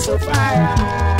so fire.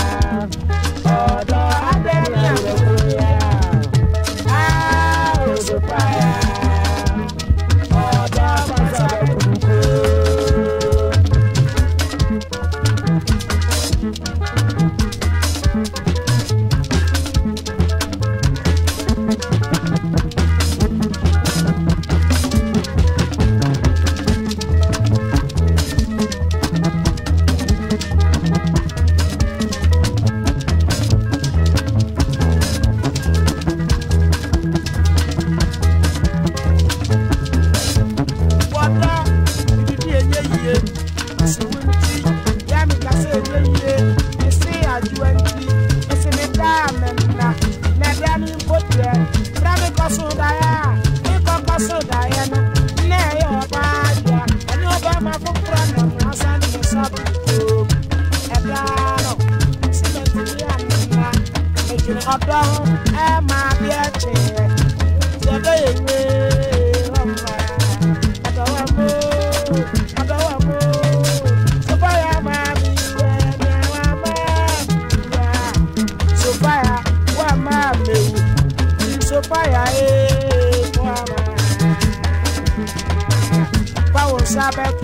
sere ọdọ ẹ máa bí ẹ tì ẹ ṣẹlẹ ìwé ọmọ ọdọwọ mọ ọdọwọ mọ sọfọyà máa mi yẹ ní àwọn máa mi yà sọfọyà wà máa mẹwù sọfọyà ẹ wà máa báwo sábẹ.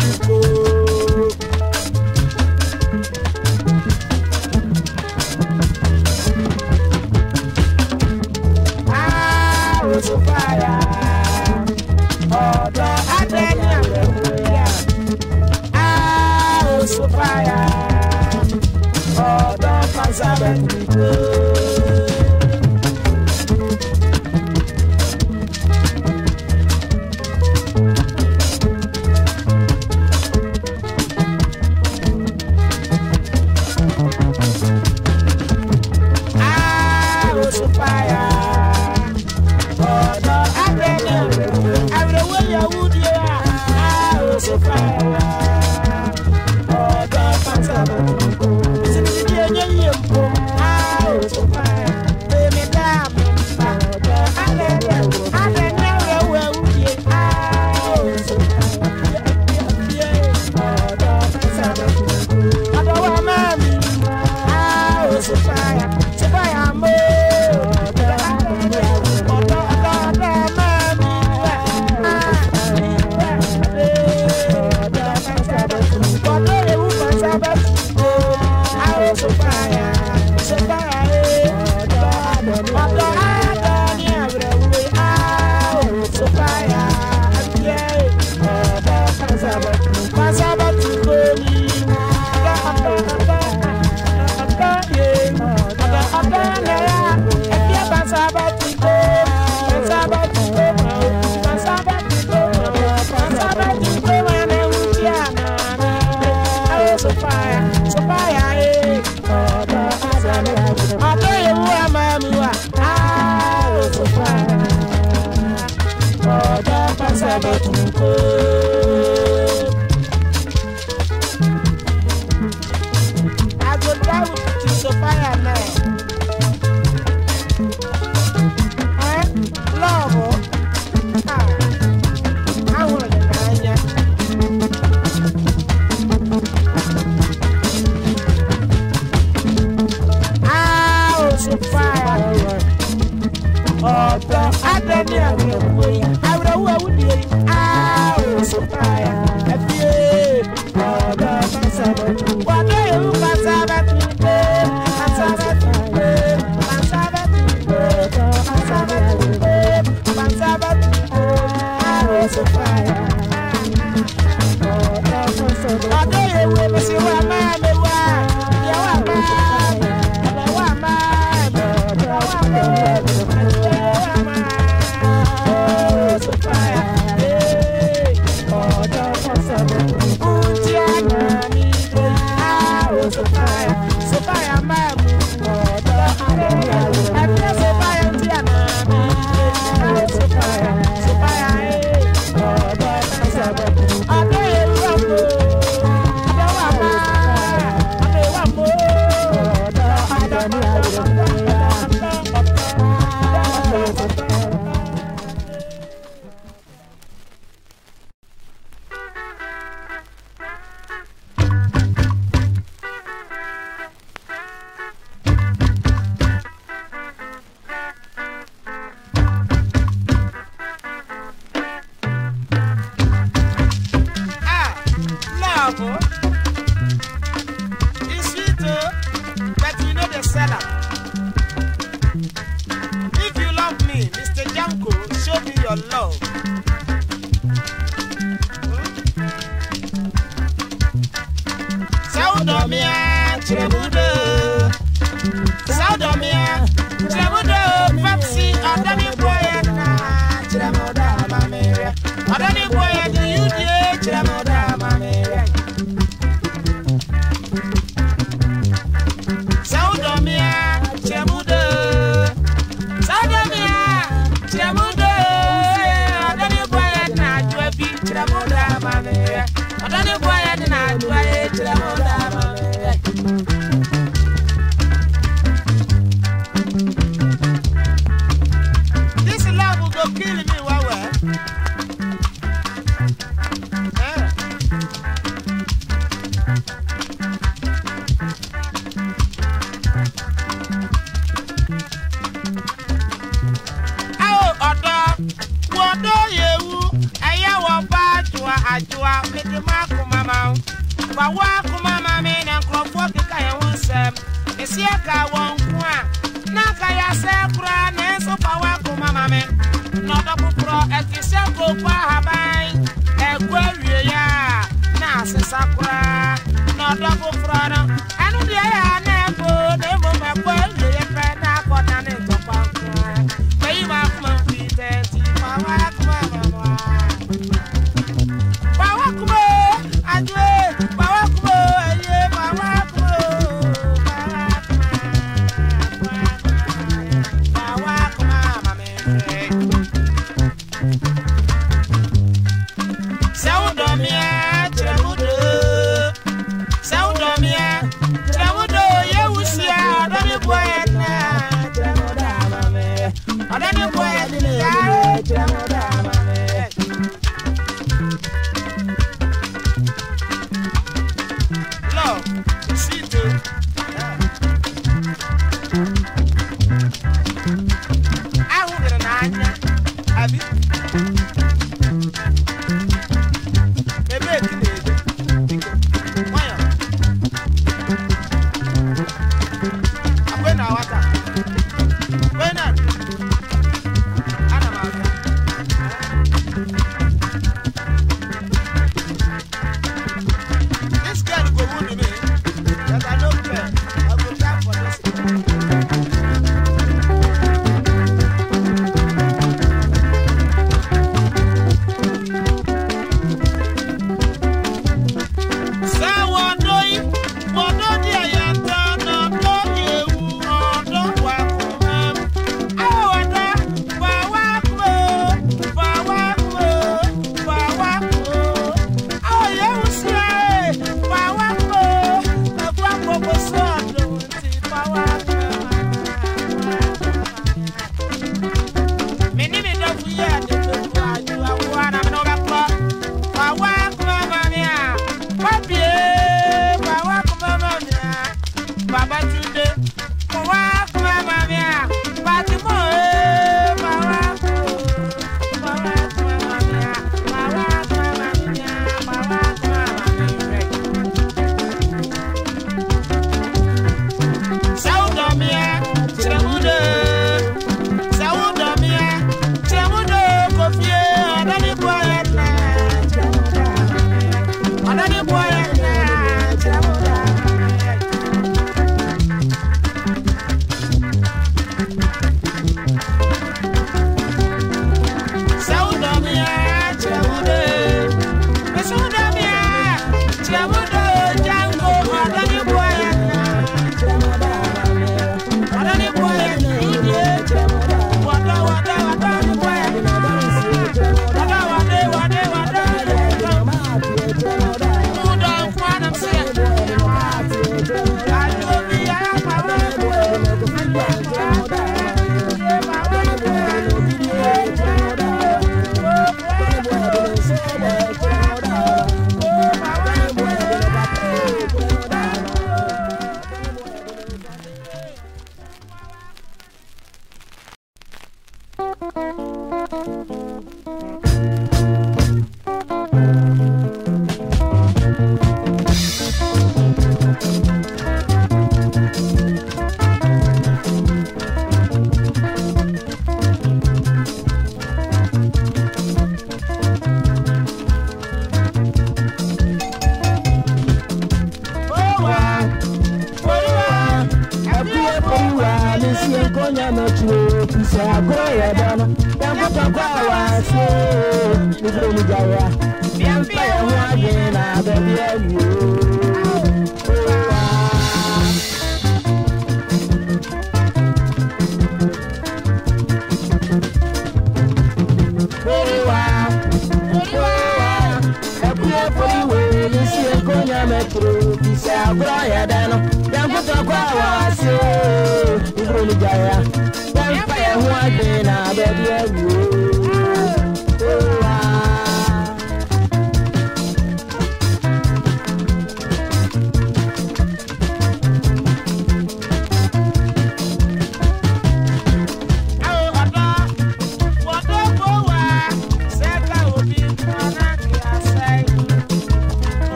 fire. so fine. wa wa kuma ma me na nkurɔfoɔ keka yɛn ho nsɛm mesia ka livro me de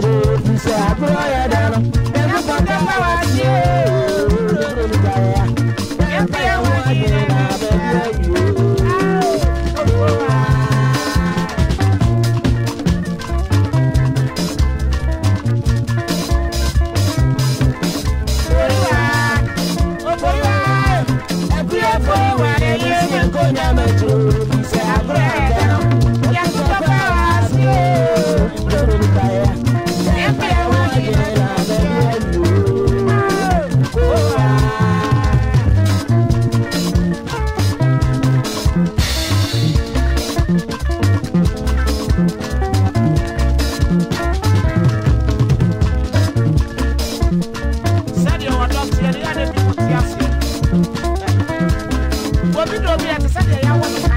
to do. She said, I put all your down. Every obi do obi a te sɛ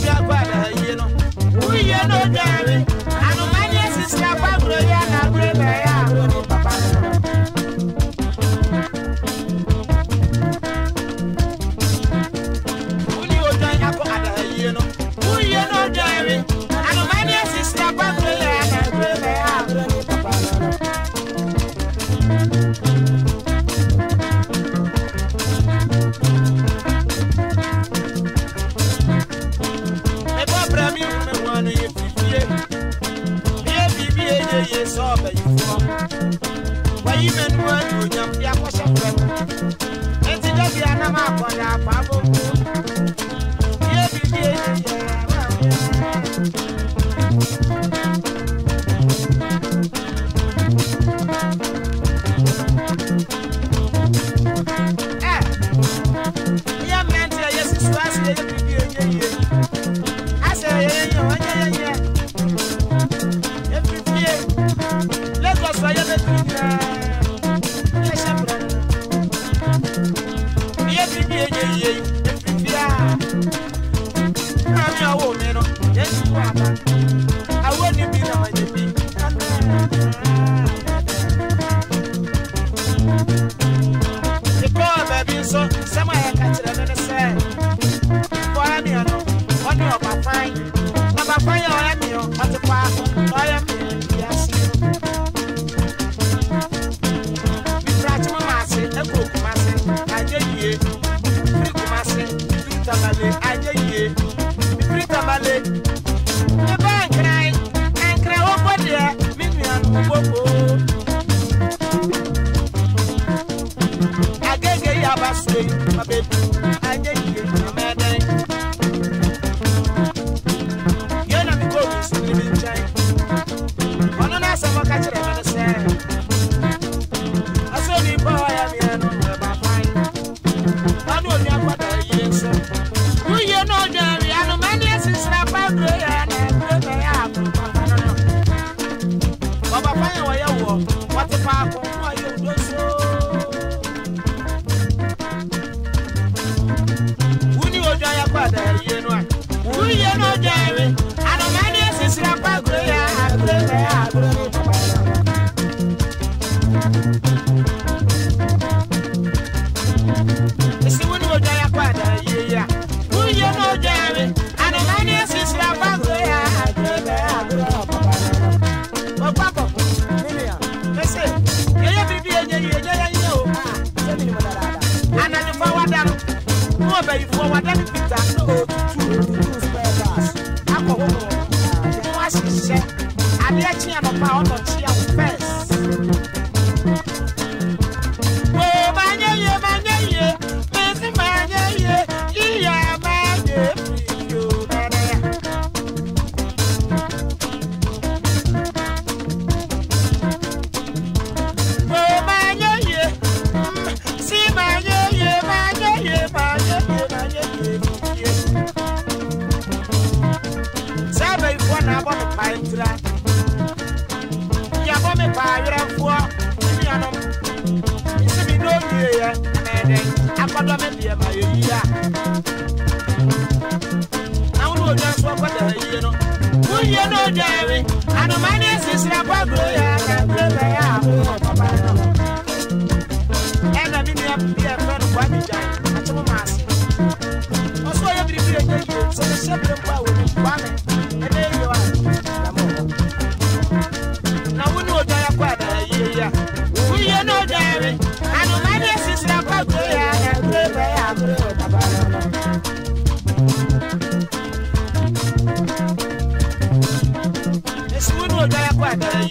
no dia kwa na yino. Uye essa boca tirando do céu.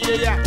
yeah, yeah.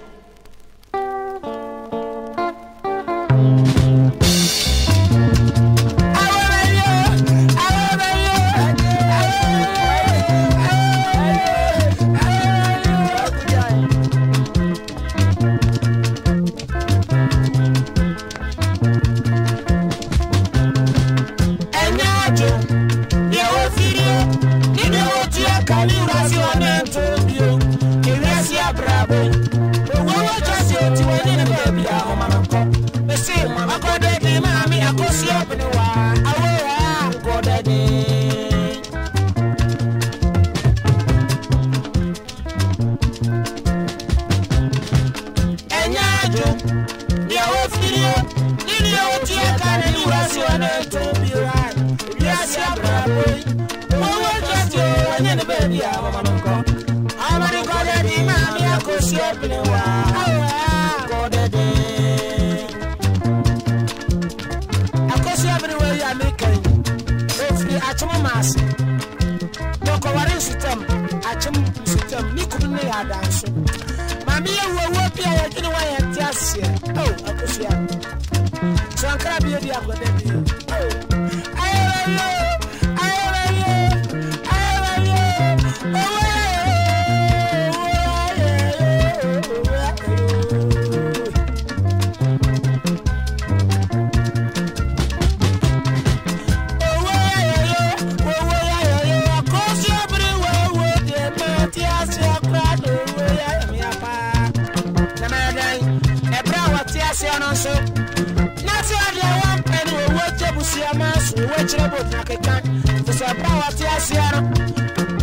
kyerɛ bɔ ɔtena keka nti sɛ ɛbrɛ a wɔte aseɛ no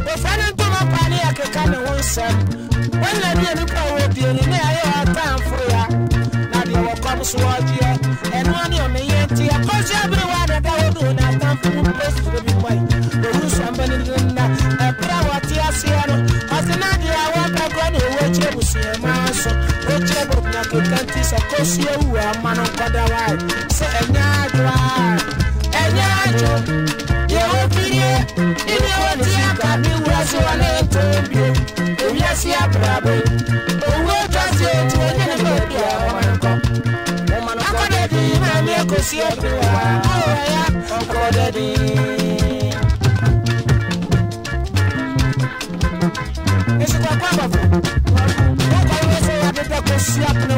wɔfra no ntoma paa ne yɛkeka ne ho nsɛm wɔnna bia nipa a wɔbie ni ne ɛyɛ ɔtamforo na deɛ wɔkɔm so wɔgye Esse da Copa, pô. Vou cair, você vai beber com esse apno.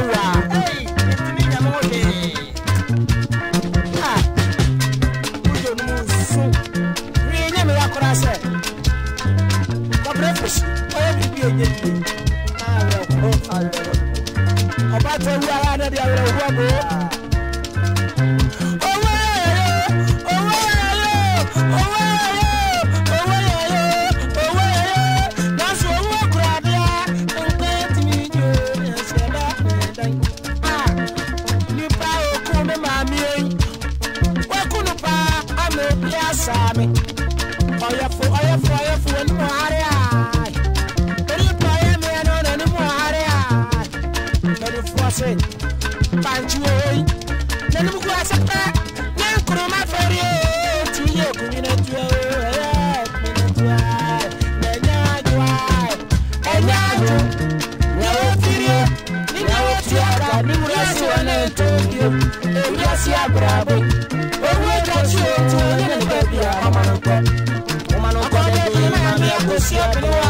ase abrabɔ owu ɛdwa kyi o ti o yɛ ne baabi a ɔma no kɔ ɔma no kɔ baabi na yɛ akosi ɔpene wa.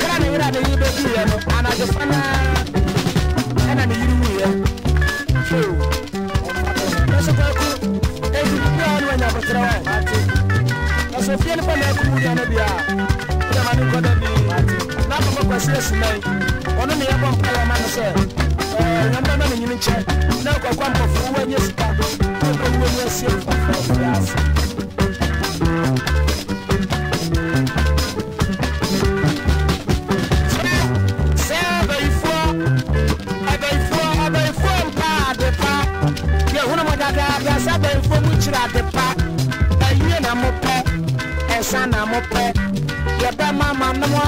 kra ne wera ne yiri bɛduyɛ no anadwo fa naa ɛna ne yiri wuyɛ ɛso kwaku ɛdi bia ɔne wanya botrɛ wɛ na sɛ ofie no fa maako wuyɛ no deɛ a ɛma ne nkɔda bi na papa kwasi asinai ɔno ne yɛbɔ mpala ma no sɛ nyamba ma ne nyini nkyɛ na kɔkɔ mpɔfo wanya sika na kɔwuwa ni asie mpɔfo ɔfo yɛ ase dade pa awie na mopɛ ɛsa na mopɛ yɛbɛma ma nom a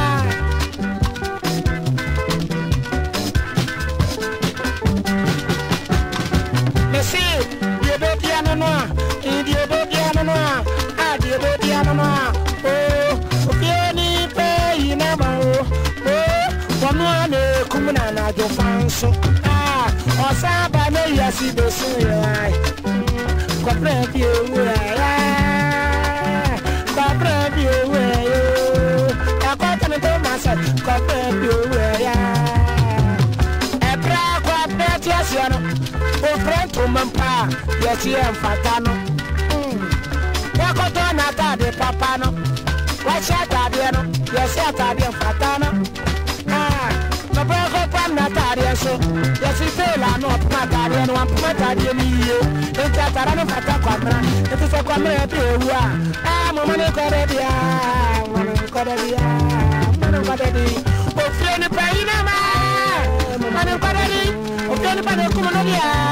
mese deɛ bɛbia no no a deɛ bɛbia no no a a deɛ bɛbia no no a o ofie ni pɛ yi na ah, besu yɛ ae bàbá bí owó ẹ̀yà bàbá bí owó ẹ̀yà ẹ̀kọ́ tẹ̀lé tó máa sẹ̀ kọ́ bàbá bí owó ẹ̀yà ẹ̀pẹ̀rẹ̀ akọ abẹ́rẹ́ tí ẹ̀ sẹ́nu òfurẹ́ tó mọ̀ mpa yẹ ti ẹ̀ nfàtà nù yɛso yɛso fela na ɔpomatadeɛ no wampomatadeɛ ah, no yie enti atara no fata kwamera nti sɛ kwamera a ma moma ne kɔdɛ di ofie nipa ne kum no